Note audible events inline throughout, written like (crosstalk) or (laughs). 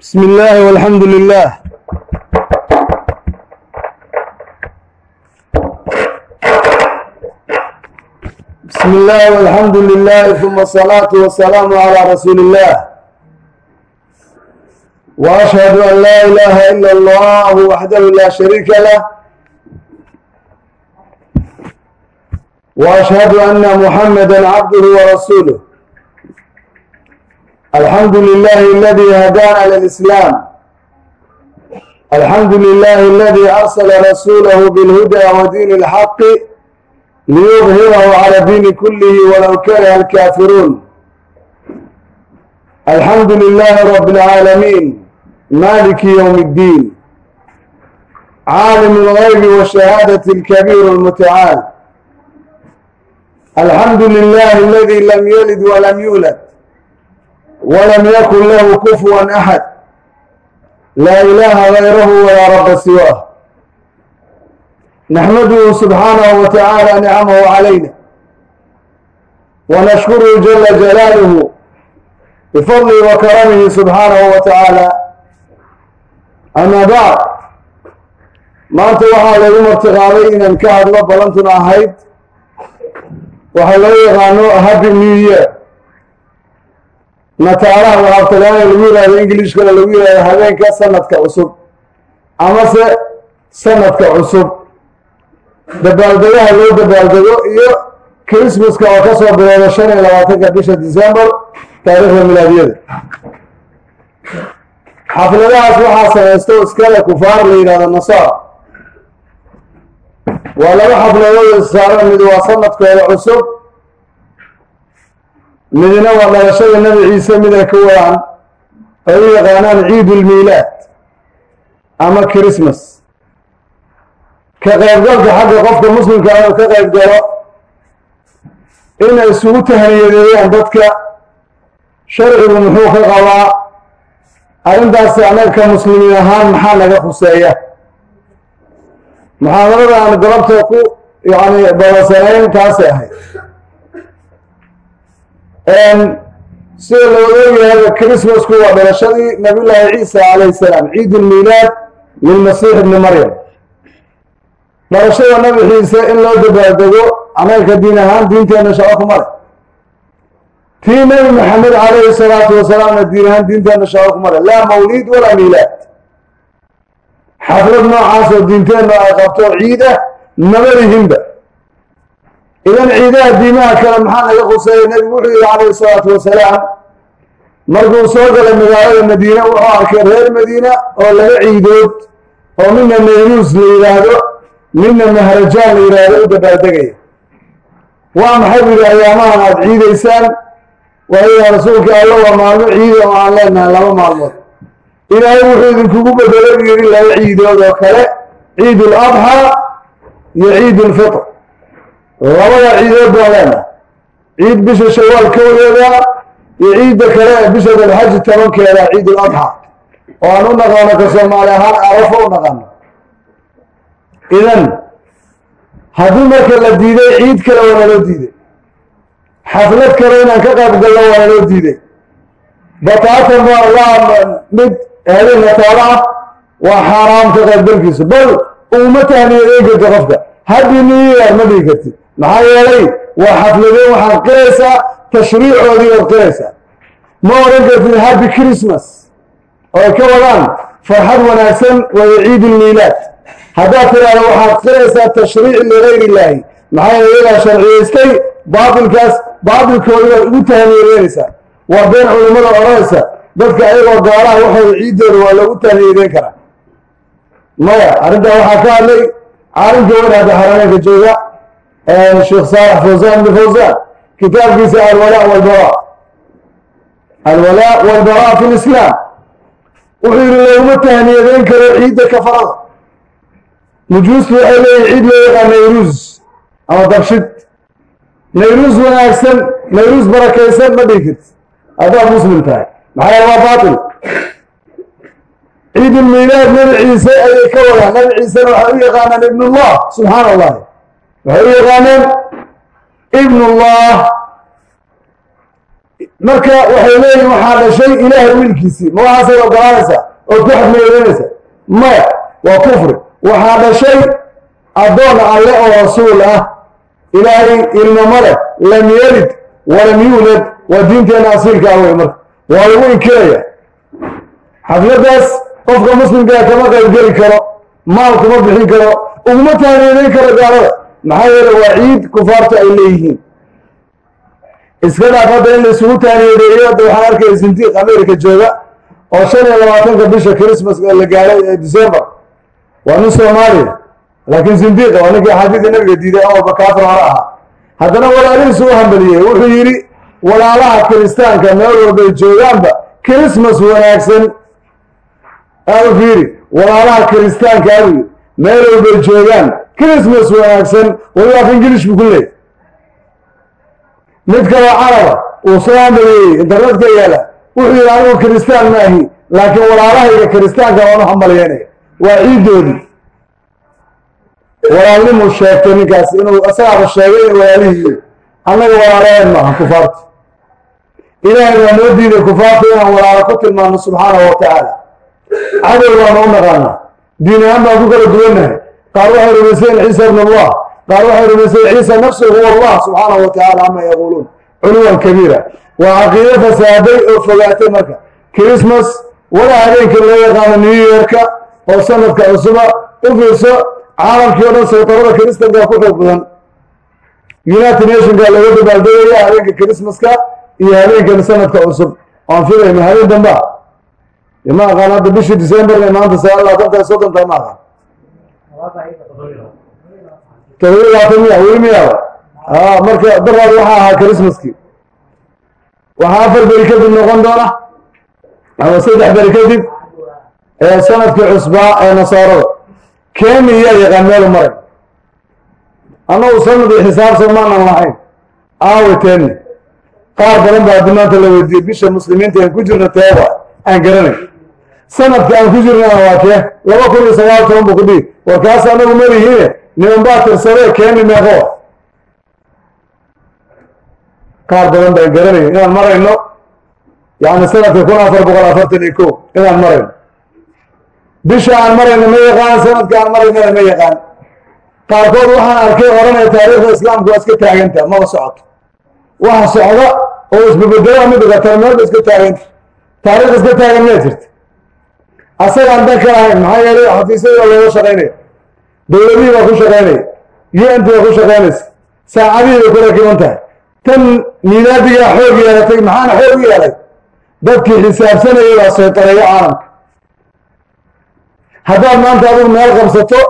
بسم الله والحمد لله بسم الله والحمد لله ثم الصلاة والسلام على رسول الله وأشهد أن لا إله إلا الله وحده لا شريك له وأشهد أن محمدا عبده ورسوله الحمد لله الذي هدانا للإسلام الحمد لله الذي أرسل رسوله بالهدى ودين الحق ليظهره على الدين كله ولو كره الكافرون الحمد لله رب العالمين مالك يوم الدين عالم الغيب والشهادة الكبير المتعال الحمد لله الذي لم يلد ولم يولد walam yakun lahu kufuwan axad laa ilaaha gayrahu walaa rabba siwaah naxmaduhu subxaanahu wa tacaala nicamahu calayna wanashkuruhu jala jalaaluhu bifadlihi wa karamihi subxaanahu wa tacaala amaa bacd maanta waxaa lagu martiqaabay inaan ka hadlo balantuna ahayd waxaa loo yaqaano happy new year nataalaha waxaabtagaana lagu yihahdo ingilishkana lagu yihahdo habeenka sanadka cusub amase sanadka cusub. Dabaaldegaha loo dabaaldego iyo christmaska oo ka soo bilowda shan iyo labaatanka bisha december taariikhda milaadiyada xafladahaas waxaa samaysto iskale kufaar la yidhahdo nasaar. Waa laba xafladood saaran mid waa sanadkooda cusub midna waa dhalashada nebi ciise mid ay ka wadaan ay u yaqaanaan ciid ulmiilaad ama christmas. Ka qaybgalka xagga qofka muslimka inuu ka qayb galo inay isugu tahniyadeeyaan dadka. Sharcigu muxuu ka qabaa arrintaasi annaga muslimiin ahaan maxaa naga khuseeya muxaadarada aan galabta ku yani badasanayn taasay ahayd sida looga ogyahay christmasku waa dhalashadii nabiyullaahi ciisa calayhi salaam ciid ulmiilaad lilmasiix ibni maryam. Dhalashada nabi ciise in loo dabaaldego annaga diin ahaan diinteenna shaqo kuma leh. Tii nebi maxamed calayhi salaatu wasalaamna diin ahaan diinteenna shaqo kuma leh. Laa mawliid walaa miilaad. Xaflad noocaas oo diinteenna ay qabto ciida nabadihinba idan ciidaha diimaha kale maxaa naga khuseeya nebigu wuxuu yihi calayhi salaatu wasalaam markuu soo galay magaalada madiine wuxuu arkay reer madiina oo laba ciidood oo midna nayruus la yidhaahdo midna maharajaan la yidhaahdo u dabaaldegaya waa maxay bu yidhi ayaamahan aada ciidaysaan? Waayaa rasuulka alla waa maalmo ciida oo aan leenahay laba maalmood. Ilaahay wuxuu idinkugu bedelo u yidhi laba ciidood oo kale ciid uladxaa iyo ciid ulfitr labada baan leenahay ciid bisha shawaal kowdeeda iyo ciidda kale bisha dalxaji tobankeeda ciid uladxaa oo aan u naqaano ka soomaali ahaan arafo u naqaano. Idan haddii marka la diiday ciid kale waa naloo diiday. Xaflad kale inaan ka qayb galno waa naloo diiday. Bataatan waa waa mid habeen nataalo ah waa xaaraam ka qaybgalkiisa bal uma tahniyadeyn karti qofka new year ma dhigi kartid maxaa yeelay waa xafladeen waxaad qiraysaa tashriicoodii waad qiraysaa. Ma odhan kartid happy christmas. Oo ay ka wadaan farxad wanaagsan wayo ciid ulmiilaad haddaad tiraahdo waxaad qiraysaa tashriic ligayr illaahi. Maxaa yeele iyagaa sharciyaystay baatilkaas baatilkoodii baad ugu tahniyadeynaysaa waa been culimmada odhanaysa dadka ayagoo gaalaha waxooda ciiddooda waa loogu tahniyadeyn karaa. Maya arrintaa waxaa ka hadlay caalimka hadda xarameynka jooga sheekh saalax fawsaan ibn fawsaan kitaabkiisa alwalaa walbaraa alwalaa walbaraa fi lislaam wuxuu yihi looguma tahniyadeyn karo ciidda kafarada nujuustu waxay leeyihiin ciid loo yaqaan nayruus ama dabshid nayruus wanaagsan nayruus barakaysan ma dhigi karti haddaad muslim tahay maxaa waa baatil ciidulmiilaad nabi ciise ayay ka wadaan nabi ciisena waxay u yaqaanaan ibnullah subxaana allahi waxay u yaqaaneen ibnullah marka waxay leeyihiin waxaa dhashay ilaahay wiilkiisii. Ma waxaasay ogolaanaysaa? Ood ku xadmeedeynaysa maya waa kufri. Waxaa dhashay addoon alle oo rasuul ah. Ilaahay ilmama leh lam yelid walam yuulad. Waa diinteenna asiilka ah wey marka. Waa lagu inkiraya xafladdaas qofka muslimkaa kama qaybgeli karo maal kuma bixin karo uguma taaniyadeyn karo gaalada maxaa yeele waa ciid kufaartu ay leeyihiin. Iska dhaaf hadda in la isugu taaniyadeeyo hadda waxaan arkaya sindiiq america jooga oo shan iyo labaatanka bisha christmas la gaadhay ee december waa nin soomaaliya laakiin sindiiqa waa ninkii axaadiida nabiga diiday awalba kaafir hore ahaa. Haddana walaalihiisu u hambeliyey wuxuu yidhi walaalaha kiristaanka meel walbay joogaanba christmas wanaagsan. Aada u fiiri walaalaha kiristaanka abuu yidhi meel walbay joogaan. Christmas wanaagsan. Waliba af ingilish buu ku leeyay mid kaloo caraba. Uu soo hambeliyey internetka yaalla wuxuu yidhi anigu kiristaan maahi laakiin walaalahayga kiristaanka waan u hambaliyeynaya waa ciiddoodii walaalnimu sheegtay ninkaas inuu asagaaba sheegay in walaalihii annaga walaalaheen maaha kufaarta ilaahay waa noo diiday kufaarta inaan walaalo ku tilmaano subxaanahu wa tacaala cadow baanu u naqaanaa diin ahaan baan ku kala duwannahay qaar waxay rumayseen ciisa ibn allah. Qaar waxay rumayseen ciisa nafsuhu huwa allah subxaanahu wa tacala ama yaquuluun culuwan kabiira. Waa caqiido fasaaday oo fogaatay marka. Christmas walaa habeenka loo yaqaano new yorka oo sanadka cusuba u fiirso caalamkii o dhan saytarada kiristanka ku xoog badan. United nationka laga dabaaldegaya habeenka christmaska iyo habeenkan sanadka cusub. Waan filayna habeen damba ma aqaan hadda bishii december maanta sagaal labaatanta soddonta ma aqaan todoba labaatan miya weli miyaaba a marka daraad waxaa ahaa christmaskii waxaa afar beri kadib noqon doona ama saddex beri kadib ee sannadkii cusbaa ee nasaarada kenya yaa yaqaan meelu maray annagu sanadii xisaabsan maanan lahayn aawe teni. Qaar badan baa haddi maanta la weydiiyey bisha muslimiinta aan ku jirna teeba aan garanay sanadka aan ku jirnana waa kee laba kun iyo sagaal toban buu ku dhihi war kaas anagu malihiine niman baa tirsadee keeni meeqo. Qaar badan baan garanay inaan marayno yani sanadka kun afar boqol afartan iyo ko inaan marayno. Bisha aan marayno ma yaqaan sanadka aan maraynana ma yaqaan. Qaarkood waxaan arkay oranaya taariikhda islaamku waa iska taaganta maba socoto. Waxa socda oo isbabedela mid ugatana meelba iska taaganta. Taariikh iska taagan miyaa jirta asagaan dan ka lahayn maxaa yeelay xafiisyadii baa looga shaqaynaya dowladihii baa ku shaqaynaya u n t baa ku shaqaynaysa saacadihii bay ku rakiban tahay tan miilaadigaa xoog yeelatay maxaana xoog yeelay dadkii xisaabsanayay baa saytareeyo caalamka haddaad maanta adigu meel qabsato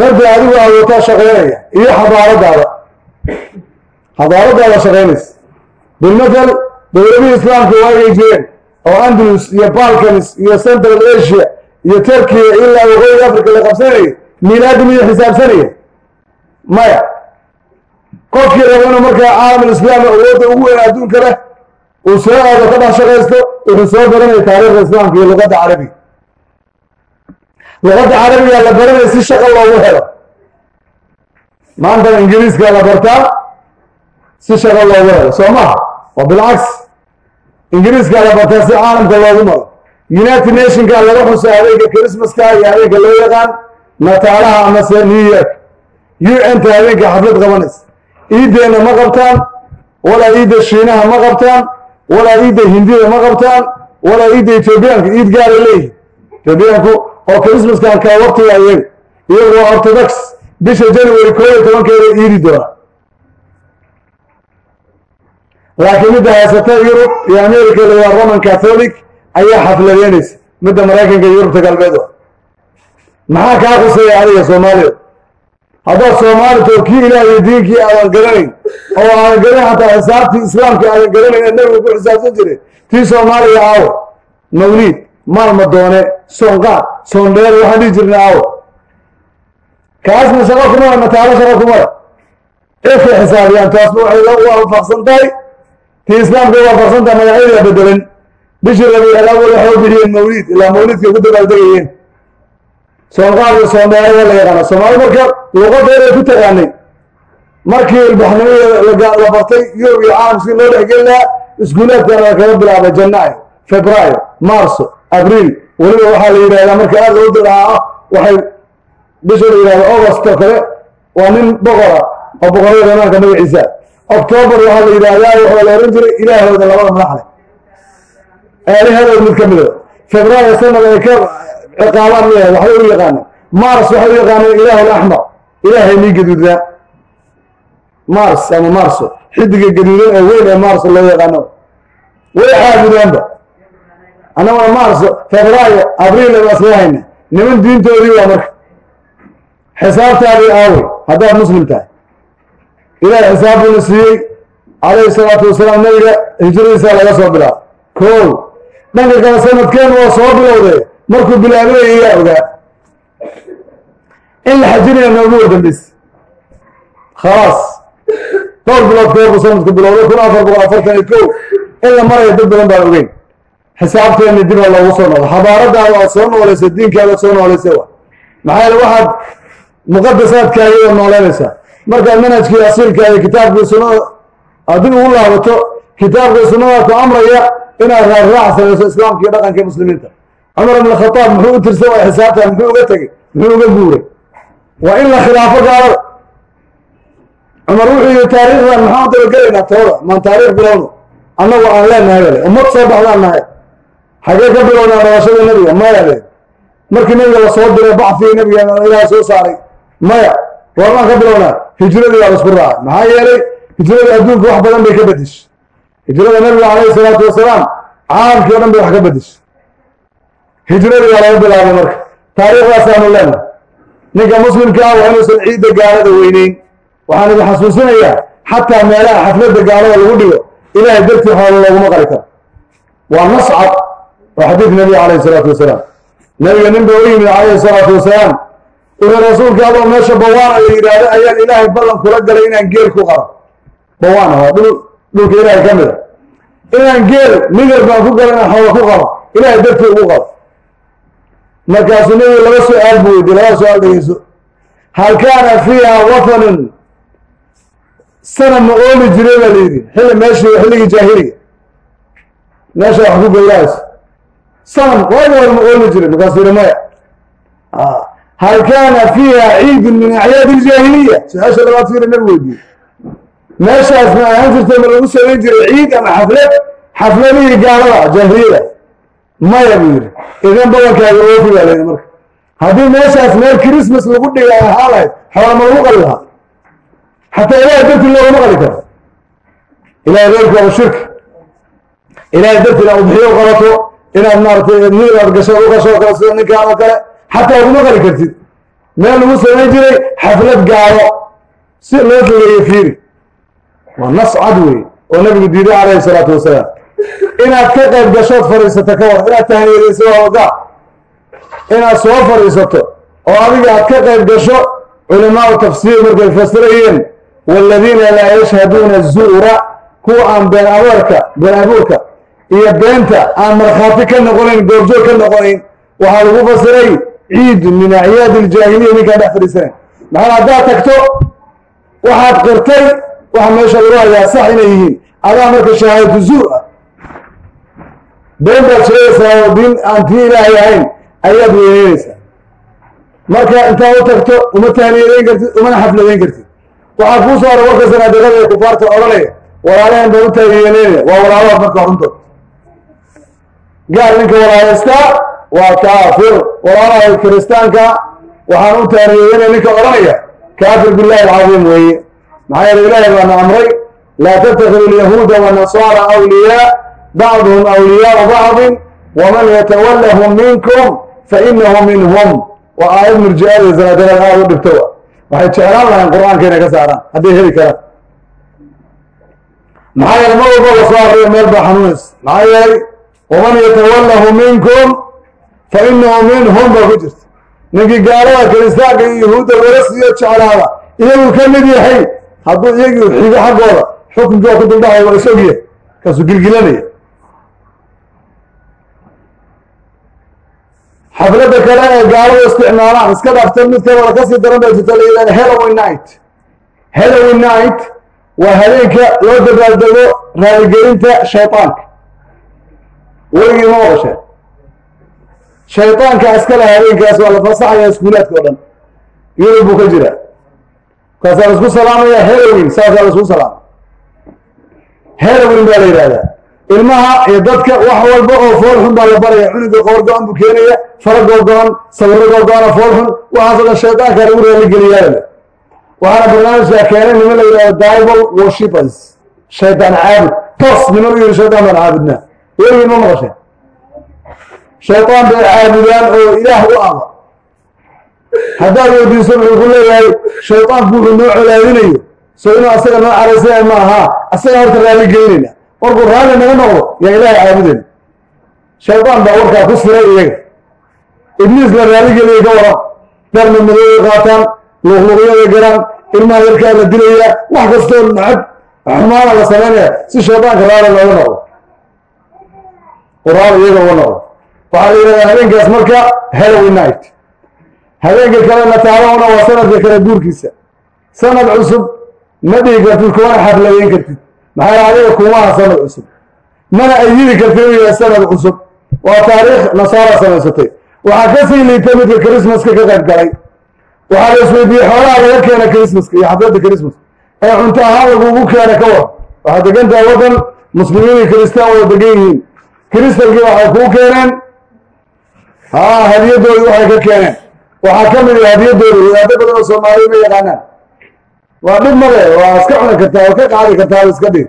marda adigu awootaa shaqaynaya iyo xadaaradaada xadaaradaada shaqaynaysa bilmatal dowladihii islaamka waagay jireen oo andalus iyo balkans iyo central asia iyo turkiya ilaa waqooyiga africa la qabsanayay miilaadi miya xisaabsanaya maya qofkii raba inuu markaa caalam islaami awoodda ugu weyn adduunka leh uu soo aado ka dhex shaqaysto wuxuu soo baranaya taariikhda islaamka iyo luqadda carabiga. Luqadda carabiga la baranaya si shaqa loogu helo. Maantana ingiriiska la bartaa si shaqa loogu helo. Soo maha waa bilcaks ingiriiska la bartaa si caalamka loogu maro. United nationka laga xuso habeenka christmaska iyo habeenka loo yaqaan nataalaha amase new york. U n ta habeenka xaflad qabanaysa iiddeenna ma qabtaan walaa iidda shiinaha ma qabtaan walaa iidda hindida ma qabtaan walaa iidda etoobiyaanka iid gaara leeyihiin etoobiyaanku oo christmaskan kala waqtiga iyaga iyagu waa orthodox bisha january koo iyo tobankeeda iidi doona laakiin midda haysata yurub iyo america la roman catholic ayaa xafladeynaysa midda maraykanka iyo yurubta galbeed maxaa kaa khuseeya adiga soomaalida haddaad soomaalito kii ilaah iyo diinkii aadan garanayn oo aadan garanin xataa xisaabtii islaamka aadan garanayn ee nabiga ku xisaabsan jiray tii soomaaliya aawo. Mawliid maalma doone. Soonqaad soondheer waxaan dhihi jirna aawo. Kaasna shaqo kumala nataalo shaqo kumala cidkay xisaabiyaan taasna waxay la waafaqsan tahay tii islaamka waafaqsan tahay magacyadaa bedelan bishii rabiic awal waxay u bixiyeen mawliid ilaa mawliidkay ku dabaaldegayeen soonqaad iyo soondheero la yaqaana soomaali marka luqadeeday ku taqaanay markii ilbaxnimada la bartay yurub iyo caalam si loo dhexgeli lahaa iskuulaadkana waa kaga bilaabay. Janaayo febraayo marso abriil weliba waxaa la yidhahdaa marka aad loo diraaa waxay bisha la yidhahda august kale waa nin boqora oo boqorada imaanka magaciisa octoobar waxaa la yidhahdaa waxaa la ohan jiray ilaahooda labada madaxle aalihadood mid ka mida febraayo sanad ay ka ciqaabaan miya waxbay u yaqaaneen. Mars waxay u yaqaaneen ilaah alaxmar ilaahay nii gaduudnaa mars ama marso. Xidiga gaduudan ee weyn ee marso loo yaqaano. Way caabudaanba annaguna marso febraayo abriil baa iskaga hayna. Niman diintoodii waa marka. Xisaabtaadii aawey haddaad muslim tahay ilaahay xisaab buuna siiyey calayhi salaatu wasalaam nabiga hijradiisa laga soo bilaabo kow dhanka kale sanadkeen waa soo bilowday markuu bilaabinaya iyaa ogaa in la xajinaya noogu wadambeys khalaas. Dhowr bilood koorbu sanadku bilowday kun afar boqol afartan iyo kow. In la maraya dad badan baan ogeyn. Xisaabteeni dib a loogu soo noqdo xabaaradaada aad soo noolaysa diinkaadaad soo noolaysa wa maxaa yeele waxaad muqadasaadkaagii waad nooleynaysaa markaad manhajkii asiilka iyo kitaabkii sunnada aad dib ugu laabato kitaabkii sunnada ku amraya inaad raarraac samayso islaamka iyo dhaqanka muslimiinta. Cumar ibn khataab muxuu u tirsan waaya xisaabtan muxuu uga tegey muxuu uga guuray. Waa in la khilaafo gaalada cumar wuxuu yihi taariikhdan maxaan dabagelaynaa tooda maan taariikh bilowno annagu aan leenahay bale ummad soo baxdaan nahay xagee ka bilownaa dhabashada nebiga maya le markii nebiga la soo diray bacfigii nebiga ilaah soo saaray maya goormaan ka bilownaa hijradii baa la isku raacay. Maxaa yeelay hijrada adduunka wax badan bay ka bedeshay hijrada nebiga calayhi salaatu wasalaam caalamkii o dhan bay wax ka bedeshay hijradii baa laga bilaabay marka. Taariikhdaasaanu leenahay. Ninka muslimka ah waa inuusan ciidda gaalada weyneyn. Waxaan idin xasuusinayaa xataa meelaha xafladda gaalada lagu dhigo ilahay dartii xoolo looguma qali karo. Waa nascad waa xadiid nebiga calayhi salaatu wasalaam. Nebiga nin ba u yimid calayhi salaatu wasalaam wuxuu rasuulka adoo meesha bawaana la yidhaahdo ayaan ilaahay ballan kula galay inaan geel ku qaro. Bawaana waa dhul dhulka ilaahay ka mid a inaan geel midar baan ku galo inaan xoolo ku qaro ilahay dartii ugu qaro markaasuu nebigu laba su'aal buu weydiye laba su'aal dhegeyso. Hal kaana fiiha watanun sana ma oomi jiray baa layidhi xilli meeshii xilligii jaahiliga. Meesha wax ku gowrahayso sanam waaga hore ma oomi jiray markaasuu yihi maya hal kaana fiiha ciidun min acyaadi iljaahiliya su'aasha labaad fiiri nabi weydiiyey meeshaas ma ahaan jirtay ma lagu samayn jiray ciid ama xaflad xafladihii gaalada jaahiliyada maya buu yidhi idan badankaaga oofi baa layidhi marka haddii meeshaas meel christmas lagu dhiga ahaa lahayd xoola ma lagu qali lahaa xataa ilahay dartii looguma qali karo ilahay reerku waa shirki ilahay dartii inaad udxiyo qabato inaad maaratay niiraad gasho u gasho kale sida ninkaan oo kale xataa uguma qali kartid meel lagu samayn jiray xaflad gaalo si loo fogeeye fiiri. Waa nas cad wey oo nabigu diiday calayhi salaatu wasalaam. Inaad ka qayb gashood fadhiisato ka war inaad tahniyadayso waa inaad soo fadhiisato oo adiga aad ka qayb gasho culamaau tafsiir markay fasirayeen waaladiina laa yashhaduuna zuura kuwa aan been abuurka been abuurka iyo beenta aan markhaati ka noqonayn goobjoog ka noqonayn waxaa lagu fasiray ciidu min acyaadi iljaahiliya ninkaan dhex fadhiisanayn maxaa haddaad tagto waxaad qirtay waxa meesha lagu hayaa sax inay yihiin. Adaa marka shahaadatu zuur ah. Been baad sheegaysaa oo diin aan tii ilaahay ahayn ayaad weyneynaysaa marka intaad u tagto uma tahniyadayn kartid umana xafladayn kartid. Waxaa kuu soo hora warka sanaadiqada ee kufaarta odhanaya walaalaheen baan u taaniyadeynaya waa walaalahood marka runtood. Gaal ninka walaalaystaa waa kaafir. Walaalaha kiristaanka waxaan u taaniyadeynaya ninka odhanaya kaafir billahi alcadiim weeye. Maxaa yeele ilaahay baana amray laa tattakidu alyahuuda wanasaara awliyaa bacduhum awliyaau bacdin waman yatawallahum minkum fainahu minhum. Waa aayad murji'ada zanaadalada aada u dhibto waxay jeclaan lahayn qur'aanka inay ka saaraan hadday heli karaan. Maxaa yeele mar walba la soo akriyo meel baa xanuunaysa maxaa yeelay waman yatawallahu minkum fa inahu minhum baa ku jirta. Ninkii gaalada kiristaanka iyo yahuudda wala siiyo jeclaada iyagu ka mid yahay hadduu iyagii xigo xaggooda xukunkii waa ku duldhacay waa is ogyahay kaasuu gilgilanaya xafladda kale ee gaaladu isticmaalaan iska dhaafta mid kaloo ka sii daran bay jirta la yidhahda halloween night. Halloween night waa habeenka loo dabaaldego raaligelinta shaydaanka weligii ma maqasheen shaydaanka iskale habeenkaas waa la fasaxaya iskuulaadka o dhan. Yurub buu ka jira. Markaasaa la isku salaamaya herowin saasaa la isku salaama herowin baa la yidhahdaa ilmaha iyo dadka wax walba oo fool xun baa la baraya. Cunuga qoor go-an buu keenaya fara googo-an sawiro googo-ana fool xun. Waxaasoo dhan shaydaanka lagu raaligeliyaa waxaana barnaamijkaa keenay niman la yidhahdo bible worshippers. Shaydaan caabud toos niman u yidhi shaydaan baan caabudnaa. Weligii ma maqasheen shaydaan bay caabudaan oo ilaah u aba haddaad weydiiso wuxuu ku leeyahay shaydaanku wuxuu noo colaadinayo. So inuu asaga noo caraysanayo ma ahaa asaga horta raalli gelinayna markuu raalli naga noqdo yaa ilaahay caabudayna shaydaan baa warkaa ku siray iyaga. Ibliis la raalli geliyay ka waran. Darma madooday qaataan luqluqyada galaan ilmaha yarkaa la dilaya wax kastoo nacab xumaana la samaynaya si shaydaanka raali looga noqdo. Raali iyaga uga noqdo waxaa la yidhahdaa habeenkaas marka halloween night. Habeenka kalena taalahuna waa sanadka kale guurkiisa. Sanad cusub ma dhihi kartid kumana xafladeyn kartid. Maxaa adiga kumaha sanad cusub? Mana ayidi kartid inuu yahay sanad cusub? Waa taariikh nasaara samaysatay. Waxaa ka sii liitay midka christmaska ka qayb galay. Waxaa la isweydiiyey xoolaha laga keena christmaska iyo xafladda christmas ee cunto ahaan lagugu keena ka war waxaa degan tahay waddan muslimiin iyo kiristaan wada degan yihiin. Kiristankii waxay kuu keeneen haa hadiyadoodii waxay ka keeneen. Waxaa ka mid ah hadiyadooda wadaado badan oo soomaaliya ma yaqaanaan. Waa dhib male waa iska cuni kartaa waa ka qaadi kartaa waa iska dhig.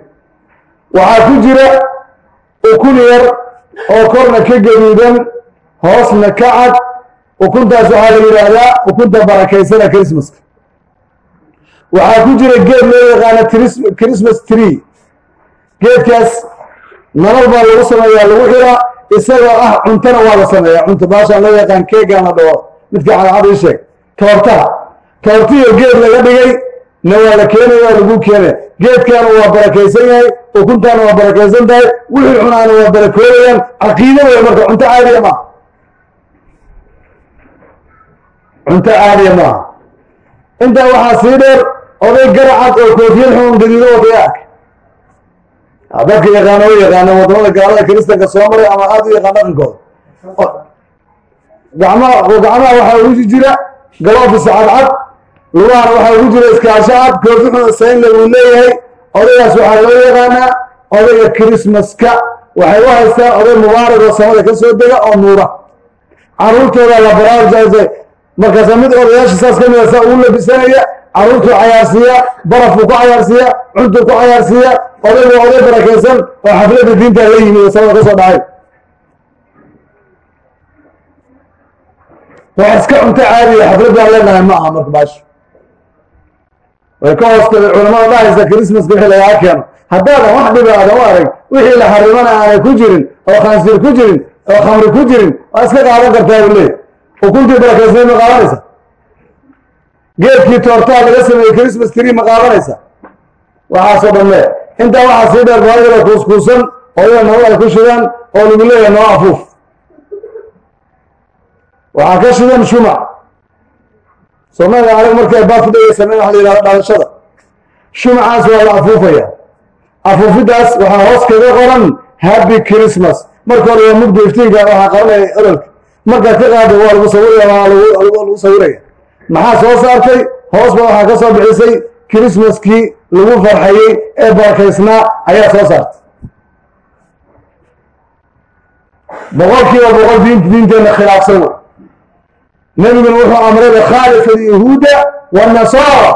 Waxaa ku jira ukun yar oo korna ka gaduudan hoosna ka cad. Ukuntaas waxaa la yidhaahdaa ukunta barakaysana christmaska waxaa ku jira geed loo yaqaano christmas tree. Geedkaas nolol baa lagu sameeyaa lagu xiraa isagoo ah cuntona waa la sameeyaa. Cunto baashaan loo yaqaan keegaan la dhawo midka cadcad ii sheeg. Toortaha toortiyo geed laga dhigay na waa la keenaya oo lagu keenaya geedkaana waa barakaysan yahay ukuntaana waa barakaysan tahay wixii cunaana waa barakoolayaan caqiido wey marka cunto caadiya maaha cunto caadiya maaha intaa waxaa sii dheer oday garacad oo koofiyad xun gadiido wataya ark dadka yaqaano way yaqaana waddamada gaalada kiristanka soo maray ama aada u yaqaan dhaqankooda. Gacmaha gacmaha waxaa ugu jira galofis cadcad lugahana waxaa ugu jira iskaasho cad koofi xun saynle leeyahay odaygaas waxaa loo yaqaanaa odayga christmaska. Waxay u haystaan oday mubaarak oo samada ka soo dega oo nuura. Caruurtooda la baraarjaysa markaasa mid odayaasha saas ka mida saa ugu labisanaya caruurtuu cayaarsiiya barafuu ku cayaarsiiya cuntuu ku cayaarsiiya oday waa oday barakaysan oo xafladda diinta la yimid oo samada ka soo dhacay. Wax iska cunto caadiya xafladdaan leenahay ma aha marka baasho way ka hoostay culamada dhahaysa christmaska wixii lagaa keeno. Haddaadan wax dhiba aadan u arag wixii la xarimana aanay ku jirin oo khansiir ku jirin oo khamri ku jirin waa iska qaadan kartaa buu leey ukuntii barakaysnay ma qaadanaysa geedkii toortaha laga sameeyey christmas tree ma qaadanaysa? Waxaasoo dhan le intaa waxaa sii dheer baadila kuuskuusan oo ina nabad ay ku shidaan oo lagu leeyahay noo afuuf. Waxaa ka shidan shumac soomaalida adag markay baafudhaya sameyn waxa la yidhahda dhalashada. Shumacaas waa la afuufaya. Afuufidaas waxaa hoos kaga qoran happy christmas. Marka hore waa mugdi iftiinka waxaa qabanaya ololka. Markaad ka qaada waa lagu sawiraya waa lagu sawiraya maxaa soo saartay? Hoos ba waxaa ka soo bixisay. Christmaskii lagu farxayey ee barakaysnaa ayaa soo saartay. Boqol kiiba boqol diin diinteenna khilaafsan wey nebiguna wuxuu amray khaalif alyahuuda wanasaara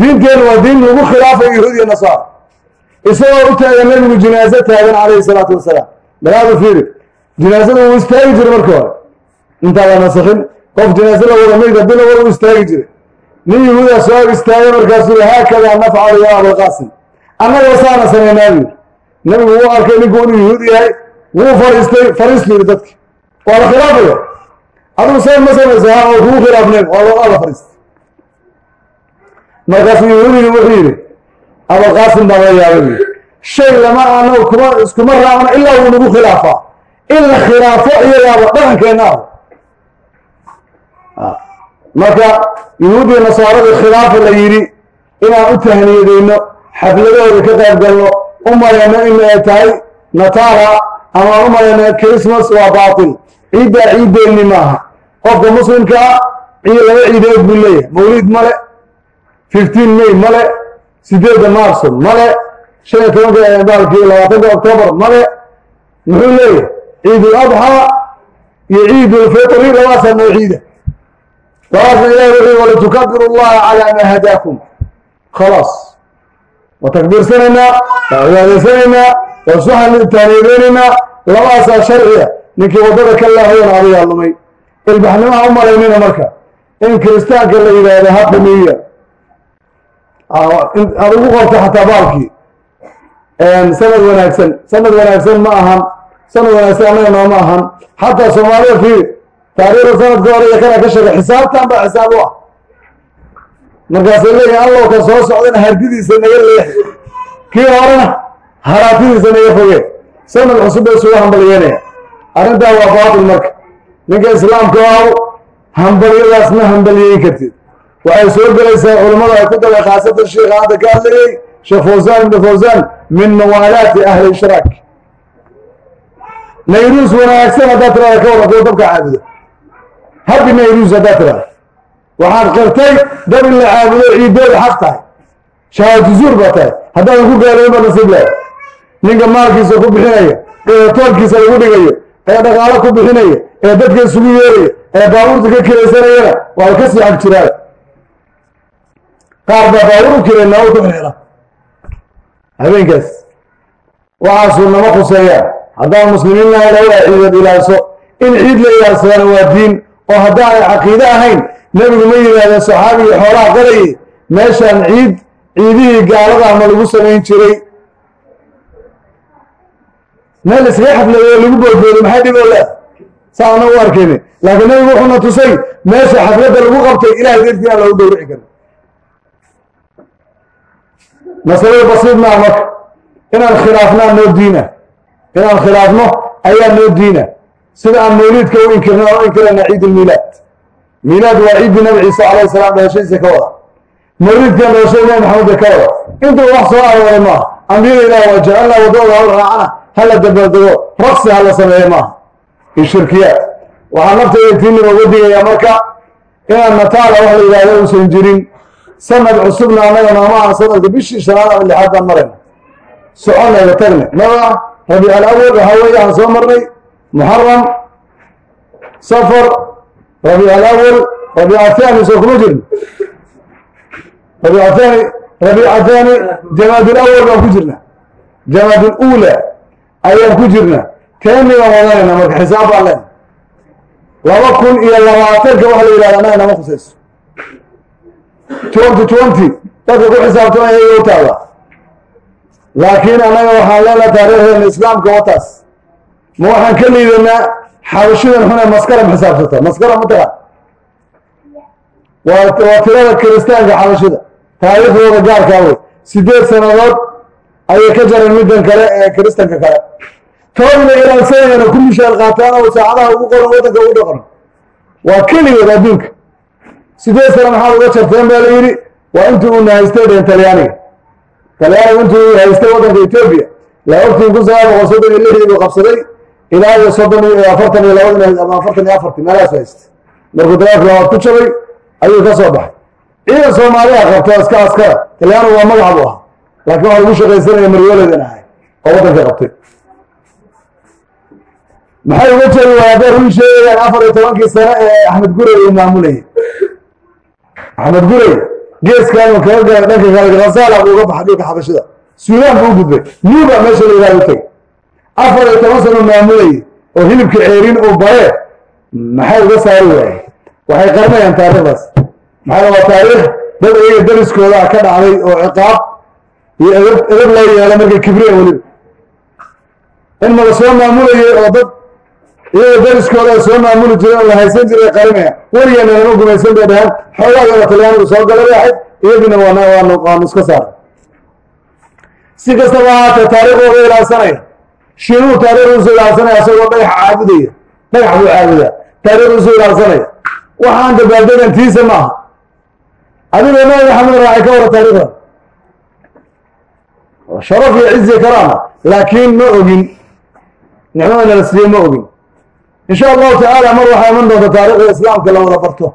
diinteenna waa diin lagu khilaafayo yahuud iyo nasaara. Isagoo u taagan nebigu jinaaso taagan calayhi salaatu wasalaam balaadu fiiri jinaasada wuu istaagi jiray marka hore. Intaadaa nasakin qof jinaase la wada mayd la wada u istaagi jiray. Nin yahuudaa soo ag istaagay markaasuu yihi haakadaa nafcalu yaa abulqaasim annagoo saana samaynaa buu yidhi nebigu wuu arkay ninku inuu yahuud yahay. Wuu fariistay fariistu yidhi dadki. Waa la khilaafaya adigu say ma samaysa ha oo kugu khilaafneen waa la fariistay. Markaasuu yahuudigi wuxuu yidhi abulqaasim baa la yaabay buu shay lama ano kuma iskuma raacno ilaa wuu nagu khilaafaa. In la khilaafo iyagaaba dhaqankeenna ah marka yahuudiya nasaarada khilaafa la yidhi inaan u tahniyadeyno xafladahooda ka qayb galno u malayno in ay tahay natara ama aan u malayno christmas waa baatil. Ciiddaa ciiddeenni maaha. Qofka muslimkaa ciid laba ciideed buu leeyahay. Mawliid male fifteen may male sideedda marso male shan iyo tobanka baalkii labaatanka octoobar male muxuu leeyahay ciidul adxaa iyo ciidul fitri labaasaa noo labaasna ilahi wuxuu walitukabiru llaha calaa maa hadaakum. Khalaas waa takbiirsanaynaa? Waa cibaadaysanaynaa waa suxan taaniibeynaynaa labaasaa sharciya. Ninkii waddada ka laahayana adigaa lumay. Ilbaxnimaha u malaynina marka. In kiristaanka la yidhaahdo happy new year aad ugu qorto xataa baalkii. Sanad wanaagsan. Sanad wanaagsan ma ahan. Sanad wanaagsan annaga nooma ahan. Xataa soomaalida fiir taariikhda sanadka hore iyo kana ka sheega xisaabtan baa xisaab u ah. Markaasay leeyihiin allow ka soo socdana hardidiisa naga leexi kii horena haraatidiisa naga fogee sanad cusub bay isugu hambalyeynaya arrintaa waa baatil marka. Ninka islaamka aw hambalyadaas ma hambalyeyn kartid. Waxay soo gelaysaa culammada ay ku dabay khaasatan sheikha hadda ka hadlayay sheekh fawsaan ibnu fawsaan min mawaalaati ahli ishraak nayruus wanaagsan haddaad tirahda ka warra kuwa dabka caabudo habi nayruus haddaad tirahda waxaad qirtay dab in la caabudo ciidooda xaq tahay. Shahaadatu zuur baa tahay. Haddaadan ku gaaloyn ba nasiib lehay ninka maalkiisa ku bixinaya ee toolkiisa lagu dhigayo ee dhaqaalo ku bixinaya ee dadka isugu yeeraya ee baabuurta ka kiraysanayana waa ka sii xag jiraan qaar baa baabuur u kiray nabad ku xeela habeenkaas waxaasuu nama khuseeyaan haddaan muslimiin nahay lawaa ciidad ilaaliso in ciid la ilaalsadana waa diin oo haddaanay caqiide ahayn nebigu ma yimaadeen saxaabigii xoolaha qalayay meeshaan ciid ciidihii gaalada ama lagu samayn jiray. Meel iskaga xafladeeyo lagu boodboodo maxay dhiboo leeda saa ana u arkayna laakiin nebigu wuxuuna tusay meesha xafladda lagu qabtay ilahay dartii aan loogu dhowrici karin. Masalada basiid maa marka. Inaan khilaafnaa noo diina. Inaan khilaafno ayaa noo diina sida aan mawliidka u inkirna oo inkirana ciid ulmiilaad miilaad waa ciiddii nabi ciise calayhi salaam dhalashadiisa ka wada. Mawliidkan dhalashada nabi maxamed ka wada. Intuu wax soo arooray maaha. Ambiyada ilaah waa jecelna waddooda hal raacana. Hala dabaaldego raqsi hala sameeye maaha. Iyo shirkiyaad waxaa naftayda tiinima uga digayaa marka inaan nataala wax la yidhahdo uusan jirin. Sanad cusubna annaga noomaha sanadka bishii shanaad ama lixaad baan marayna. Soconayba tagne maba rabiic waxaa weeye aan soo marnay muxaram safar rabiic alawal rabiic athani soo kuma jirno rabiic athani rabiic athani jamaad alawal baan ku jirna. Jamaad alula ayaan ku jirna. Teeni baan wadanayna marka xisaab baan leen laba kun iyo labaatanka waxa la yidhahda annaga nama khusayso. Twenty twenty dadka ku xisaabtamaya iyaga u taala laakiin annaga waxaan leenaha taariikhdeena islaamka wataas ma waxaan ka liidanaa xabashidan xune maskara ma xisaabsata maskara mataqaan waa waa tirada kiristaanka xabashida taariikhdooda gaarkaa wey. Sideed sannadood ayay ka jareen middan kale ee kiristanka kale. Toodna ilaalsanayana ku mishaal qaataan oo saacadaha ugu qoran waddanka ugu dhaqan. Waa keligood adduunka. Sideed sana maxaad uga jarteen baa la yidhi? Waa intii uuna haystay dheen talyaaniga. Talyaaniga intuu haystay waddanka etoobiya laa ogtiin kun sagaal boqol soddon iyo lixdii buu qabsaday ilaa iyo soddon iyo afartan iyo labadii ama afartan iyo afartii meelahaas haystay markuu dagaalka labaad ku jabay ayuu ka soo baxay. Ciidan soomaaliya qabto iska askara. Talyaanigu waa magac buu ahaa. Laakiin waxaa lagu shaqaysanaya maryoleedan ahay oo waddanka qabtay. Maxay uga jeedi hadday run sheegayaan afar iyo tobankii sane ee axmed gurey uu maamulayay axmed gurey geeskaanu kaga gaara dhanka kale ghazaala buu uga baxay dhulka xabashida. Suudaan buu u gudbay. Nuuba meesha la yihahdo tegay afar iyo toban sano maamulayay oo hilibka ceerin uu bare maxay uga saari waayeen? Waxay qarinayaan taariikhdaas. Maxaa waa taariikh? Dad iyaga dariskooda ah ka dhacday oo ciqaab iyo edab edab loo yeelay markay kibriya weliba in mala soo maamulayay oo dad iyaga dariskooda ay soo maamuli jireen oo la haysan jiray qarinaya weligeena nama gumaysan bay dhahaan xoogaa yada talyaanigu soo galay ahayd. Iyagina waana waanu iska saaray si kastaba ahaatee taariikhdooda ilaalsanaya shiinuhu taariikhdiisu ilaalsanaya isagoo dhagax caabudaya dhagax buu caabudaa taariikhdiisu ilaalsanaya waxaan dabaaldegan tiisa maaha adigoo nabi maxamed raacay ka wara taariikhda. Sharaf iyo cizi karaama laakiin ma ogin. Nicmada la siiyey ma ogin. In sha allahu tacaala mar waxaa iman doonta taarikhda islaamka la wada barto.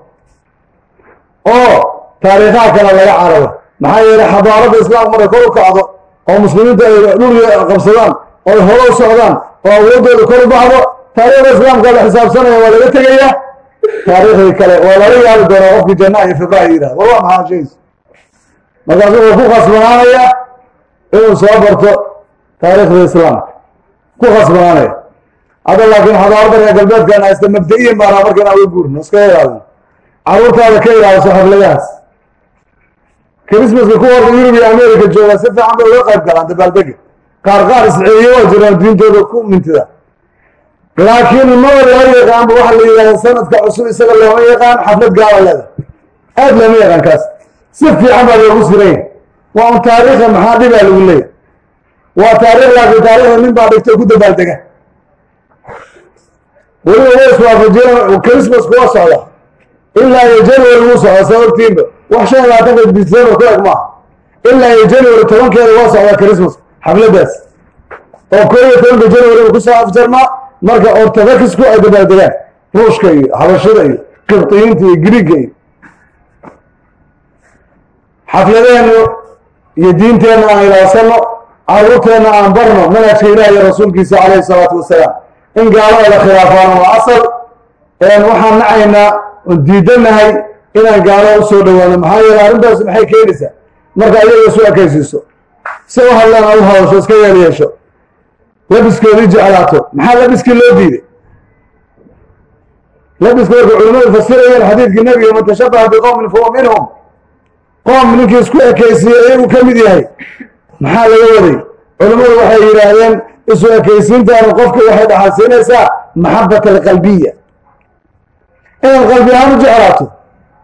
Oo taariikhaha kale laga cararo. Maxaa yeelay xadaaradda islaamka markay kor u kacdo oo muslimiinta ay dhul qabsadaan hore u socdaan oo awooddooda kor u baxdo taarikhda islaamka la xisaabsanaya waa laga tegaya taariikhdii kale waa laga yaabi doonaa qofkii janna iyo februar yidhahda war waa maxaa wuxuu ku khasbanaanaya inuu soo barto taariikhda islaamka. Ku khasbanaanaya. Hadda laakiin xadaarada reer galbeedkan haysta mabda-iyan baanaa markan aan uga guurno iska ilaadin carruurtaada ka ilaaliso xafladahaas christmaska kuwa horta yurub iyo america joogaa si fiican bay uga qayb galaan dabaaldega qaar qaar isceeliye waa jiraan diintooda ku mintida. Laakiin maba loo yaqaanba waxa la yidhahda sanadka cusub isaga looma yaqaan xaflad gaala leeda aad looma yaqaan kaas. Si fiican baa loogu siranya waa un taariikha maxaa dhibaa lagu leeyahy waa taariikh laakiin taariikhda nin baa dhigto ku dabaaldega weliba way iswaafajiyeen christmas kuwa socda. Ilaa iyo january wuu socda saa wax shan iyo labaatanka december ku eg maaha ilaa iyo january tobankeeda waa socdaa christmas xafladaas oo koo iyo tobanka january ku soo afjarmaa marka ortodokisku ay dabaaldegaan ruushka iyo habashada iyo qibdiyiinta iyo griiga iyo xafladeenu iyo diinteenna aan ilaasano carruurteenna aan barno manhajka ilaah iyo rasuulkiisa calayhi salaatu wasalaam. In gaalada la khilaafaano waa asal. Waxaan nacaynaa oon diidanahay inaan gaalada u soo dhawaano. Maxaa yeele arrintaas maxay keenaysaa? Marka ayaga isu ekaysiiso si u hadlaan a u hadasho iska yeel yeesho. Labiskoodii jeclaato maxaa labiskii loo diiday? Labiska marka culimadu fasirayeen xadiidkii nebiga man tashabaha biqowmin fahuwa minhum. Qoom ninkii isku ekaysiiye iyagu ka mid yahay. Maxaa laga waday? Culimmadu waxay yidhaahdeen isu ekaysiintaanu qofka waxay dhaxalsiinaysaa maxabat alqalbiya. Inaad qalbi ahaan u jeclaato.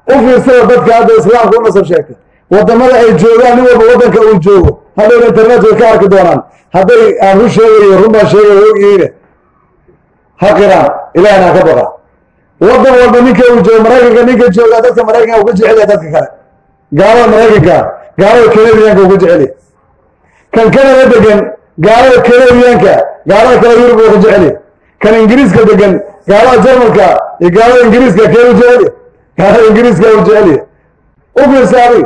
U fiirsada dadka hadda islaamka u nasab sheegtay. Wadamada ay joogaan nin walba waddanka uu joogo hadhowna internet way ka arki doonaan. Hadday aan ru sheegayo runbaa sheegaya ogyihiine ha qiraan. Ilahna ha ka baqa. Waddan walba ninka uu joogo maraykanka ninka joogaa dadka maraykanka uga jecelya dadka kale. Gaalada maraykanka gaalada canadianka uga jecelya kan kanada degan gaalada canadianka gaalada kale yurub uga jecelya kan ingiriiska degan gaalada jarmalka iyo gaalada ingiriiska kee u jecelya gaalada ingiriiska u jecelya u fiirsaadi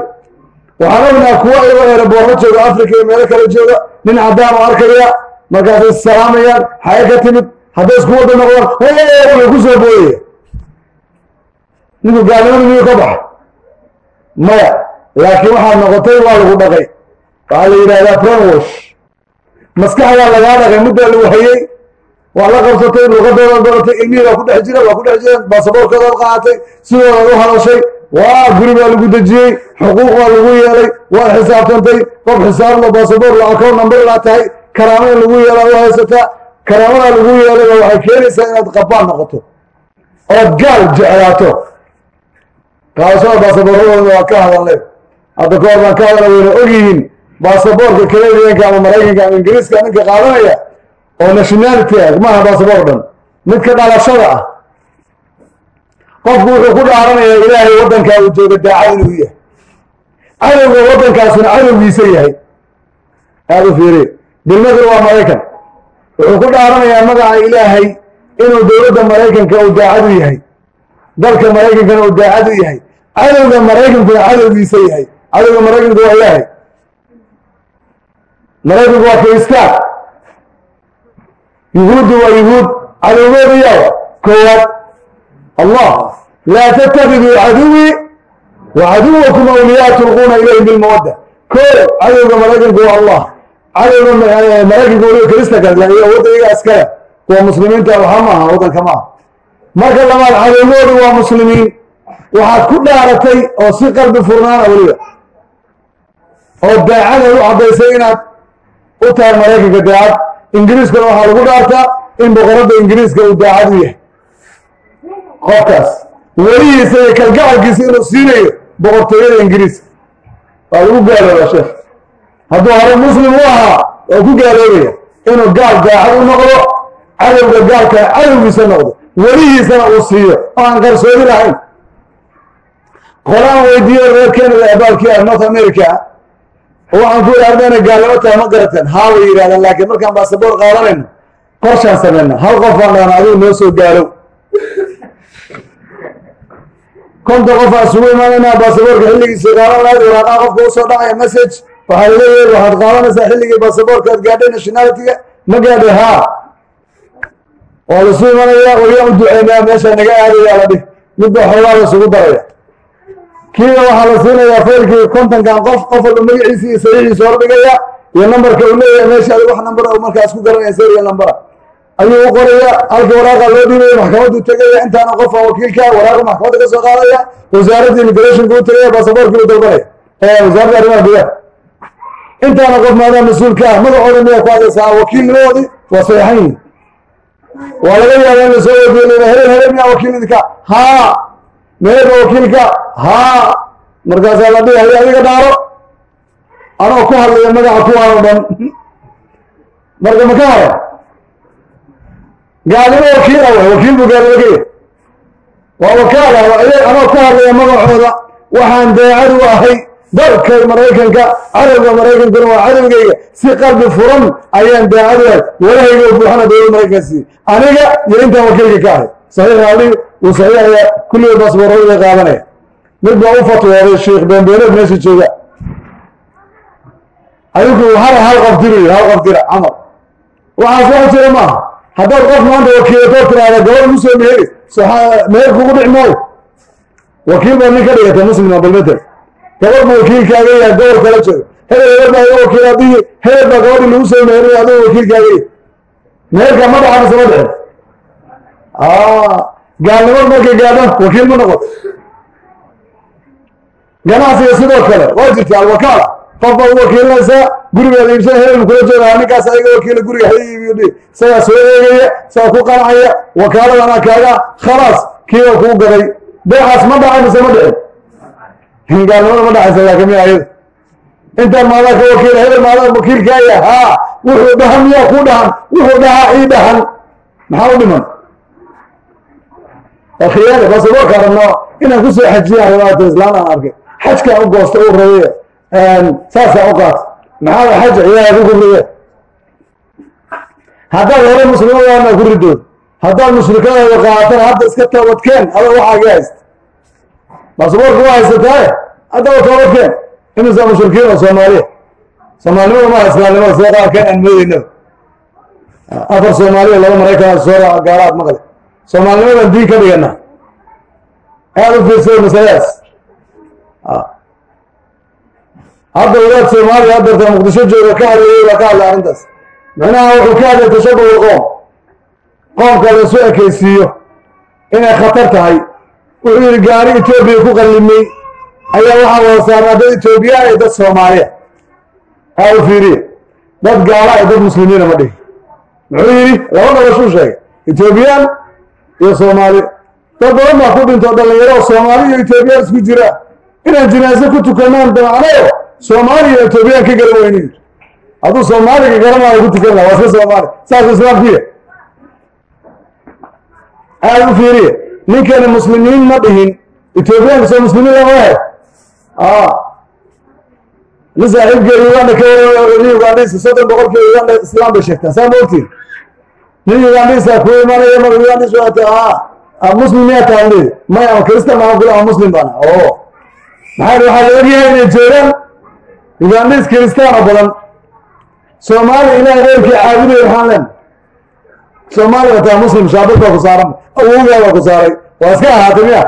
waxaan ognaa kuwa iyagoo eeraboorno jooga africa iyo meelo kale jooga nin cadaan oo arkaya markaasay salaamayaan xaye ka timid hadday isku wada noqdaan way ku soo booyaya ninku gaalnimadu miyuu ka baxa maya laakiin waxaad noqotay waa lagu dhaqay waxaa la yidhahdaa brainwash maskaxdaa lagaa dhaqay muddaa lagu hayey waa la qabsatay luqadoodaad baratay ilmihii baa ku dhex jira waa ku dhex jireen baasaboorkoodaad qaadatay sidoodaad u hadashay waa guri baa lagu dejiyey xuquuq baa lagu yeelay waad xisaabtantay qof xisaabla baasaboor la account number laa tahay karaamo in lagu yeelaa u haysataa karaamadaa lagu yeelayba waxay keenaysaa inaad qabbaan noqoto ood gaal jeclaato. Qaadashada baasaboorradooda waa ka hadalleen hadda ka hor baan ka hadala wayna ogyihiin baasaboorka canadianka ama maraykanka ama ingiriiska ninka qaadanaya oo nationality ah maaha baasaboor dhan midka dhalashada ah qofku wuxuu ku dhaaranayaa ilaahay waddankaa uu jooga daacad inuu yahay. Cadowga waddankaasuna cadowgiisa yahay. Aada u fiiriye bilmadr waa maraykan. Wuxuu ku dhaaranayaa magaca ilaahay inuu dowladda maraykanka uu daacad u yahay. Dalka maraykankana uu daacad u yahay. Cadowga maraykankuna cadowgiisa yahay. Cadowga maraykanku waa ilaahay. Maraykanku waa kiristaan yuhuuddu waa yuhuud. Cadowgooda yawa koowaad allah laa tattakiduu caduwii wa caduwakum awliyaa tulquuna ilayhim bilmawadda koo cadowga maraykanku waa allah cadowga maraykanka waliba kiristanka iyaga askale kuwa muslimiinta waxa maaha waddanka maaha marka labaad cadowgoodu waa muslimiin waxaad ku dhaaratay oo si qalbi furnaana weliba oo daacada u caddaysay inaad u tahay maraykanka daacad ingiriiskuna waxaa lagu dhaartaa in boqoradda ingiriiska uu daacad u yahay qofkaas welihiisa iyo kalgacalkiisa inuu siinayo boqortooyada ingiriiska waa lagu gaalooba sheekh hadduu hore muslim u ahaa waa ku gaaloobaya inuu gaal daacad u noqdo cadowga gaalkana cadowgiisa noqdo welihiisana uu siiyo. Oo aan qarsoodi lahayn. Qolaan weydiiyo reer canada abaalkii ah north america. Oo waxaan ku idhi ardayna gaalnimo tahay ma garateen. Haa way yidhahdeen laakiin markaan baasaboor qaadanayno qorshaan sameyna hal qof baan dhahna adigu noo soo gaalow konta qof aan isugu imaanaynaa baasaboorka xilligiisa qaadan lahayd waraaqaha qofka u soo dhacaya message waxaa la leeyahay waxaad qaadanaysaa xilligii baasaboorka aad gaadhay nationality-ga. Ma gaadhay haa waa laisu imanaya wayaan u meeshaa naga aadaya la dhih midba xoogaa la isugu daraya. Kiiba waxaa la siinayaa faylkii kontonkan qof qof walba magaciisa iyo saxiixiisa hordhigaya iyo nambarka uu leeyahay meesha wax nambar markaas ku garanaya serial nambara ayuu u qoraya halka waraaqa loo dhiibaya maxkamaddu tegaya intaana qofa wakiilka waraaqa maxkamadda ka soo qaadaya wasaaradda immigrationka u tegaya baasaboorkii u dalbanaya wasaaradda arrimaha gudaha. Intaana qof maadaa mas'uulka ah magacooda miyaa ku adaysaa wakiilnimadoodii waa saxeexan yihiin waa laga yaaba in la soo wadiyo hele hele miyaa wakiil idinka haa meeba wakiilka. Haa markaasaa la dhihi haya adiga dhaaro anoo ku hadlaya magaca kuwaan o dhan. (laughs) Marka maka hara gaalnimo wakiil ah wakiil buu gaalnimo ka yahay waa wakaal ah anoo ku hadlaya magacooda waxaan daacad u ahay dalka maraykanka cadowga maraykankuna waa cadowgayga si qalbi furan ayaan daacad u ahay. Walahayga u buuxana dowladda maraykanka siiye aniga iyo intaan wakiilka ka ahay. Saxiix ali uu saxiixaya kulliga baasboorada qaadanaya. Mid baa u fatwooday sheikh beenbeenood meesha jooga. Adigu hal hal qof diri hal qof dira camal. Waxaas wax jira maaha haddaad qof maanta wakiilatoo tiraahda gabadh mu soo meheri meher kugu dhic maayo. Wakiil baad nin ka dhigata muslima balmetel gabadh ma wakiilkaaga yahay gobol kala jooga hebel hebel baa iga wakiil adihi hebel baa lagu soo meheriy adigu wakiilkaaga yahay meherka ma dhaca mise ma dhicin gaalnimada markay gaadhaan wakiil ma noqoto ganacsiga sidoo kale waa jirta alwakaala qof baad u wakiilinaysaa gurigaad iibsan hebel kula jooga ninkaas ayaga wakiila guriga ha iibiyo dhi isagaa soo eegaya isagaa ku qancaya wakaaladana kaaga khalaas kiiba kuu gaday beexaas ma dhacay mise ma dhicin. Gaalnimada ma dhacaysa waa ka mid ayada intaan maadaa ka wakiila hebel maadaa wakiilkaaya haa wuxuu dhahan miyaa ku dhahan wuxuu dhahaa ii dhahan. Maxaa u dhiman? Khiyaare baasaboorka rabnaa inaan ku soo xajiyaan rabaata islaan aan arkay. Xajkaan u goosta u rabe saasaa u qaata maxaa xaja ilaahay ku kufriye haddaad hore muslimadaana ku ridood haddaad mushrikadaada qaatana hadda iska toobadkeen ada waxaagi haysta. Baasaboorka waa haysataaye haddaba toobadkeen imisa mushrikiin oo soomaaliya soomaalinimada maha islaamnimada sida qaarkeen aan moodeynaba afar soomaaliya laba maraykan soo gaalaad maqle soomaalinimadan diin ka dhigana aada u fiirsada masaladaas hadda wadaad soomaaliya hadarta muqdisho jooga ka hadlayay baa ka hadlay arrintaas. Micnaha wuxuu ka hadlay tashabuh qoom. Qoomka la isu ekaysiiyo inay khatar tahay. Wuxuu yihi gaari etoobiya ku qallimay. Ayaa waxaa wada saarnaa dad etoobiyaan iyo dad soomaaliya. Aa u fiiriya dad gaala iyo dad muslimiina ma dhihi. Muxuu yidhi laba nabashuu sheegay. Etoobiyaan iyo soomaali. Dad badan baa ku dhinto dhalinyaro soomaali iyo etoobiyaan isku jira. Inaan jinaaso ku tukanaan damacnayo soomaali iyo etoobiyaan ka garan weynin hadduu soomaaliga garanaayo ku tukan laha waa iska soomaali. Saas islaamku ya aada u fiiriya ninkani muslimiin ma dhihin. Etoobiyaanka soo muslimiin lama ahay. Nin saaxiibkeeda uganda ka nin ugandhaysa soddon boqolkiiba uganda islaam bay sheegtaan saa ma ogtiin nin ugandhaysa ku imanaya mar ugandhis waata muslim miyaa tahay maya ama kristan maa kula ama muslim baana. Oo. Maxaa waxaa la inay joogaan ugandhis kristaan oo badan soomaali ilaah reerkii caabudaya maxaan leen soomaali wataa muslim shaabad baa ku saaran awowgaa baa ku saaray. Waa iska ahaatay miya?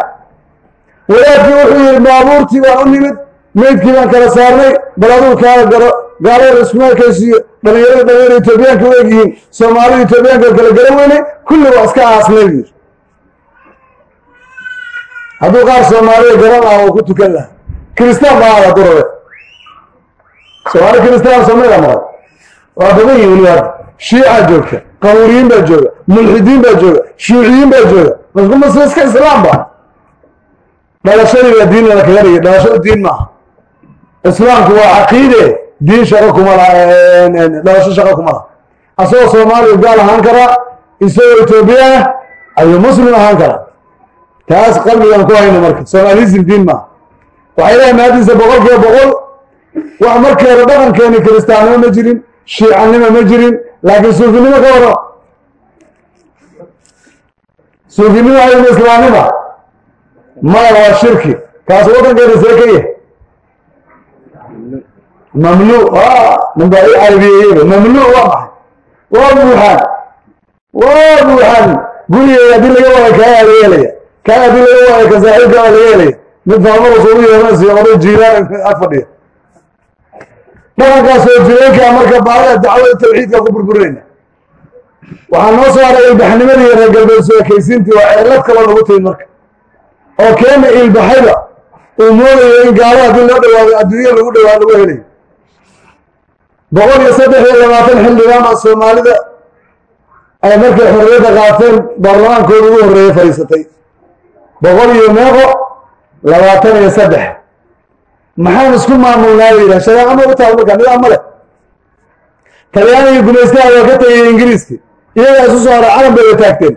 Wadaadkii wuxuu yihi baabuurtii baan u nimid meydkii baan kala saarnay bal aduu kaala garo gaalada iskuma ekaysiiyo dhalinyarada dhalinyara etoobiyaanka u egyihiin soomaalida etoobiyaanka kala garan weynay kulli waa iska aasnay buu hadduu qaar soomaaliya garan lahaa oo ku tukan lahaa kiristaan baa aada durabe soomaali kiristaan soomaliya maqal waa badan yihiin weliba hadda joogta qabuuriyiin baa jooga mulxidiin baa jooga shuuciyiin baa jooga maskumas iska islaam ba dhalashadii baa diin lala kaga dhigay diin maaha islaamku waa caqiide diin shaqo kuma laha dhalasho shaqo kuma laha asagoo soomaaliya gaal ahaan karaa isagoo etoobiyaah ayuu muslim ahaan karaa taas qalbigaan ku hayno marka somaalism diin maaha waxay leehay maadiisa boqol kiiba boqol wax hore dhaqankeeni kiristaannimo ma jirin shiicanimo ma jirin laakiin suufinimo ka waro suufinimo ayma islaamnima maya waa shirki. Kaas waddankeena see ka yahay mamlu ninbaa i carabiyeeyeba mamlu waa maxay? Waa buuxaan. Waa buuxaan. Gurigay haddii laga waayo kaagaa laga helaya kaa haddii laga waayo ka saaxiibkaa laga helaya mid faamada suugu yeeranaysa oday jiiraan ag fadhiya dhaqankaas oo jireenkaa marka baarida dacwada tawxiidka ku burburinayna waxaa noo soo haray ilbaxnimadii reer galbeed soo waa ceelad kaloo nagu timid marka. Oo keena ilbaxayba uu moodayo in gaalo haddii loo dhawaado adduunya lagu dhawaa lagu helayo boqol iyo saddex iyo labaatan xildhibaan oo soomaalida ay markay xorriyadda qaateen baarlamaankooda ugu horreeye fadhiisatay boqol iyo meeqo labaatan iyo saddex maxaan isku maamulnaa la yidhaha shareeco ma u taal nidaam ma leh. Talyaanigii gumaystaha waa ka tegay ingiriiski iyagaa isu soo haray calan bay wa taagteen.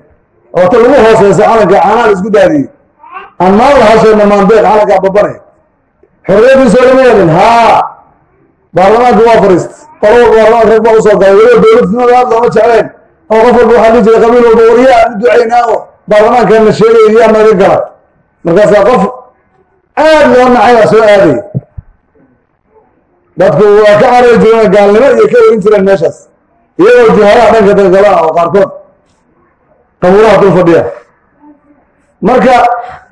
Oo ta lagu hooseyso calanka caanaan isku daadiyey. Aan maan lahasheenna maandeeq calankaa babanaya xorriyaddiisoo lama helin. Haa. Baarlamaanka waa fariist. Qolo walba baarlamaanka rag baa u soo galay weliba dowladnimada aad looma jecleen. Oo qof walba waxaa dhihi jiray qabiil walba waryaa u ducaynaa oo baarlamaankaana sheegaya yaa naga gala markaasaa qof aad loo nacay soo aadaya dadku waa ka carari jireen gaalnimo iyo ka orin jireen meeshaas. Iyagoo juhalaha dhanka dalgala oo qaarkood qabuuraha dul fadhiya. Marka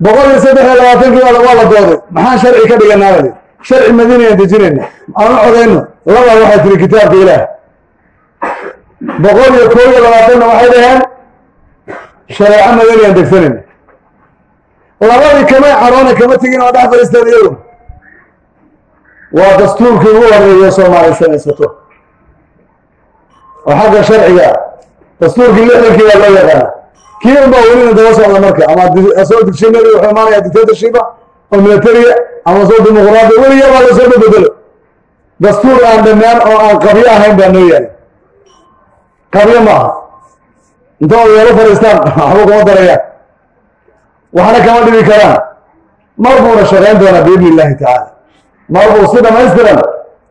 boqol iyo saddex iyo labaatankii waa la dooday. Maxaan sharci ka dhiganaa bali sharci madiinayaan dejinayna aan u codayno. Laba waxay tiri kitaabka ilaah. Boqol iyo koob iyo labaatanna waxay dhaheen shareeco madiinayaan degsanayna labadii kamay caroona kama tegin oo dhex fadhiisteen iyagu waa dastuurkii ugu horreeya soomaaliya samaysato oo xagga sharciga. Dastuurkii lixdankii baa loo yaqaana kii unbaa welina daba socda marka. Ama soo dictionary wuxuu imaanaya dictatorshipa oo militaria ama soo dimuqraadiya weliya baa la soo bedelo dastuur aan dhammaan oo aan qabyo ahayn baa noo yaalla qabyo maaha. Inta odayaalo fadhiistaan (laughs) waxba kuma darayaan waxna kama dhibi karaan mar buuna shaqayn doonaa biidni illaahi tacaala mar buu si dhamaystiran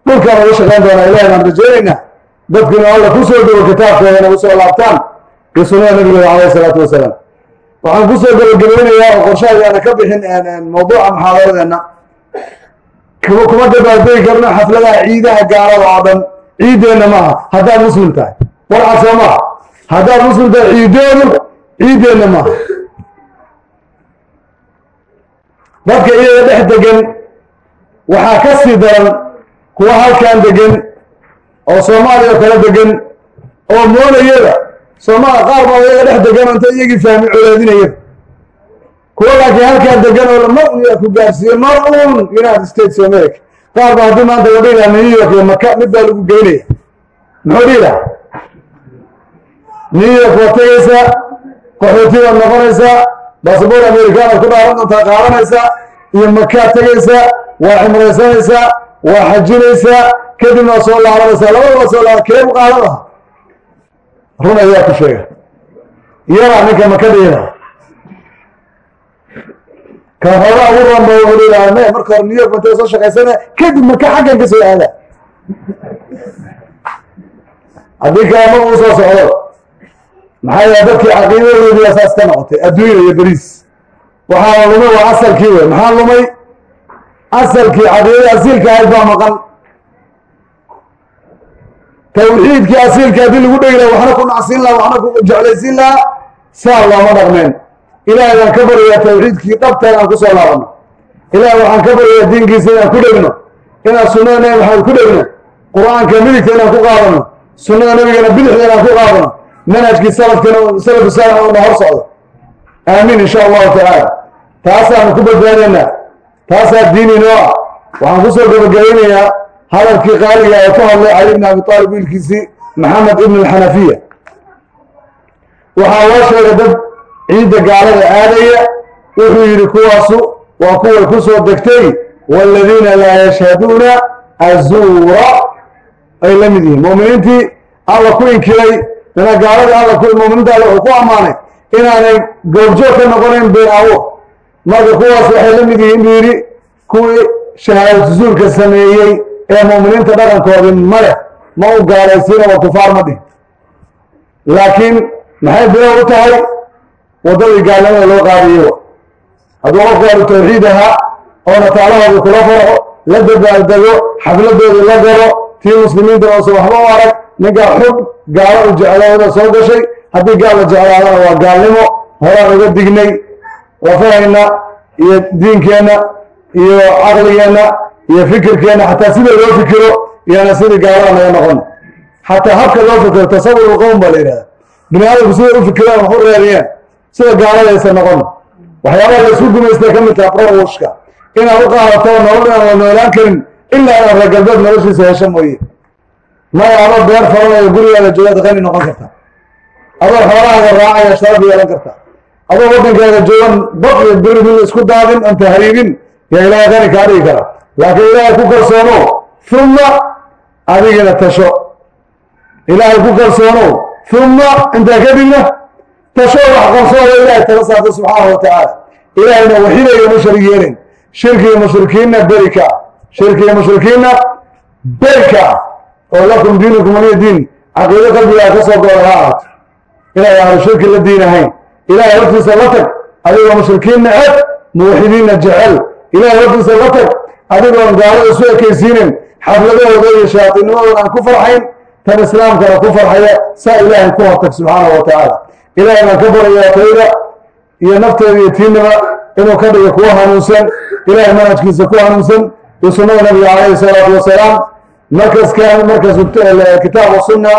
dhulkaan uga shaqayn doonaa ilahi baan rajeynaynaa dadkuna alla ku soo dego kitaabkeedana u soo laabtaan iyo sunnada nabigeeda calayhi isalaatu wasalaam waxaan ku soo gabagabaynayaa oo qorshahaygaana ka bixin mawduuca muxaadaradeenna kuma dabaaldegi karno xafladaha ciidaha gaalada oo dhan ciiddeenna maaha haddaad muslim tahay warcad soo maaha haddaad muslim tahay ciiddoodu ciiddeenna maaha dadka iyaga dhex degan waxaa ka sii daran kuwa halkan degan oo soomaaliya oo kala degan oo moonayada soomaaliya qaar baa iyaga dhex degan inta iyagii fahmi colaadinaya kuwa laakiin halkan degan oo mar un ku gaarsiiye mar un united states of america. Qaar baa haddii maanta la dhihi lahaa new york iyo maka mid baa lagu geynaya muxuu dhihi lahaa? New york waad tegaysaa qaxooti baad noqonaysaa basaboor amerikaanaad ku dhaaran doontaa qaadanaysaa iyo makaad tegaysaa waa cimraysanaysaa waa xajinaysaa kadibna waa soo laabanaysaa labadaba soo laaba keebu qaadan lahaa? Run ayaa ku sheega. Yaraa ninka maka dhiina kan hoogaa ugu ranba wuxuu dhihi me marka hore new york bantay soo shaqaysana kadib maka xaggan ka soo aada. Haddii kale ma uu soo socdo maxaa yaha dadkii caqiidadoodii saas ka noqotay? Adduunya iyo beriis waxaa lumay waa asalkii wey maxaa lumay? Asalkii caqiidada asiilka ahayd baa maqan. Tawxiidkii asiilka haddii lagu dhegi laha waxna ku nacsiin laha waxna ku jeclaysiin lahaa saa looma dhaqmeen. Ilaahay baan ka baryayaa tawxiidkii dhabteen aan ku soo laabano ilaahay waxaan ka baryayaa diinkiisa inaan ku dhegno. Inaan sunnada nebi maxamed ku dhegno. Qur'aanka midigta inaan ku qaadano sunnada nebigana bidixda inaan ku qaadano manhajkii salafkana salafu saalix una hor socdo aamiin insha allahu tacaala taasaanu ku badbaadaynaa taasaa diin inoo ah waxaan ku soo gabagabaynayaa hadalkii qaaliga ee ku hadlay cali bn abi aalib wiilkiisii maxamed ibn alxanafiya waxaa loo sheegay dad ciidda gaalada aadaya. Wuxuu yidhi kuwaasu waa kuway ku soo degtay. Waaladiina laa yashhaduuna azuura. Ay la mid yihiin. Mu'miniintii alla ku inkiray ina gaalada alla ku muminiinta alla wuxuu ku ammaanay inaanay goobjoog ka noqonayn been abuur marka kuwaas waxay la mid yihiin buu yidhi kuwii shahaadatu zuurka sameeyey ee mu'miniinta dhaqankoodii ma leh ma u gaalaysiina waa kufaar ma dhihin. Laakiin maxay bilow u tahay? Waddadii gaalnimada loo qaadiyey hadduu qofku aru tawxiid ahaa oona taalahoodii kula farxo la dabaaldego xafladoodii la galo tii muslimiinta oosan waxba u arag ninkaa xub gaalo u jeclaada soo gashay. Haddii gaal la jeclaadana waa gaalnimo horaan uga dignay lafahayna iyo diinkeenna iyo caqligeenna iyo fikirkeenna xataa sida loo fikiro iyana sidii gaalada naga noqon. Xataa habka loo fikiro tasawur qowm baa la yidhahda bini aadamku siday u fikiraan wax u reeriyeen sida gaaladaysa noqon. Waxyaabaha la isku gumaystay ka mid taha browushka inaad u qaadato nolol aan la noolaan karin ilaa inaad reer galbeed noloshiisa hesho mooye maya adoo beer faranayo gurigaada joogaad qani noqon karta. Adoo xoolahaaga raacaya sharaf yeelan karta. Adoo waddankaaga joogan bad iyo mid isku daadin oon tahriibin yaa ilaahay qani kaa dhigi kara. Laakiin ilaahay ku kalsoono uma adigina tasho. Ilaahay ku kalsoono uma intaa kadibna tasho wax qabsooda ilaahay tala saarta subxaanahu wa tacaala ilaahayna waxidayo ma sharig yeelin. Shirkiga mushrikiinna berika. Shirkiga mushrikiinna berika oo lakum diinukum waliya diin caqiido qalbigaa ka soo gooda ha ahaato inay ahlu shirki la diin ahayn. Ilahay hortiisa la tag adigoo mushrikiinna eg muwaxidiinna jecel. Ilahay hortiisa la tag adigoon gaalada isu ekaysiinin xafladahooda iyo shayaatiinimadooda aan ku farxayn tan islaamkana ku farxaya saa ilaahay ku hortag subxaanahu wa tacaala ilaahay baan ka barayaa tayda iyo nafteeda iyo tiinaba inuu ka dhiga kuwa hanuunsan. Ilahay manhajkiisa ku hanuunsan iyo sunnada nabiga calayhi salaatu wasalaam markaskan markas kitaab wa sunna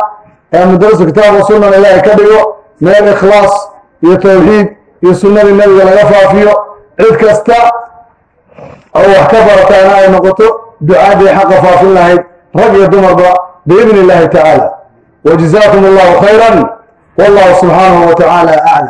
mudarasu kitaab wa sunnana ilaahay ka dhigo meel ikhlaas iyo tawxiid iyo sunnadii nabiga laga faafiyo. Cid kasta oo wax ka barataana ay noqoto ducaadii xaqa faafin lahayd rag iyo dumarba biidni illahi tacaala wajazaakum allahu khayra wallahu subxaanahu wa tacaala aclam